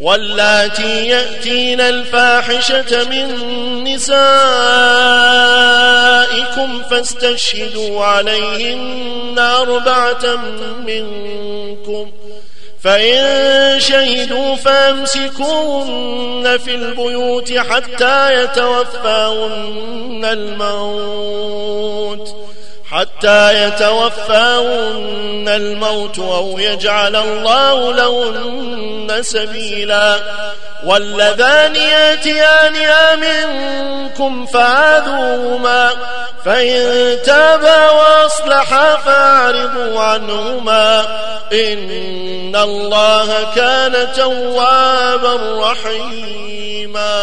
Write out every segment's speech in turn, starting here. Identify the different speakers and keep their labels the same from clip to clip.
Speaker 1: واللاتي يأتين الفاحشة من نسائكم فاستشهدوا عليهن أربعة منكم. فإن شهدوا فامسكوهن في البيوت حتى يتوفاهن الموت. حتى يتوفاهن الموت أو يجعل الله لهن سبيلا. واللذان ياتيانها منكم فآذوهما فإن تابا وأصلحا فأعرضوا عنهما. إن الله كان توابا رحيما.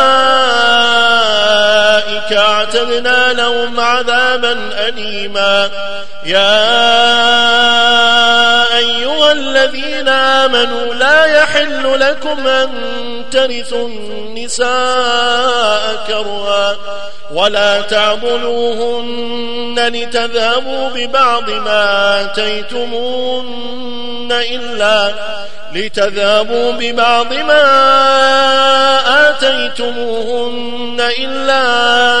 Speaker 1: اعتدنا لهم عذابا أليما. يا أيها الذين آمنوا لا يحل لكم أن ترثوا النساء كرها ولا تعبلوهن لتذهبوا ببعض ما آتيتمون إلا لتذهبوا ببعض ما آتيتموهن إلا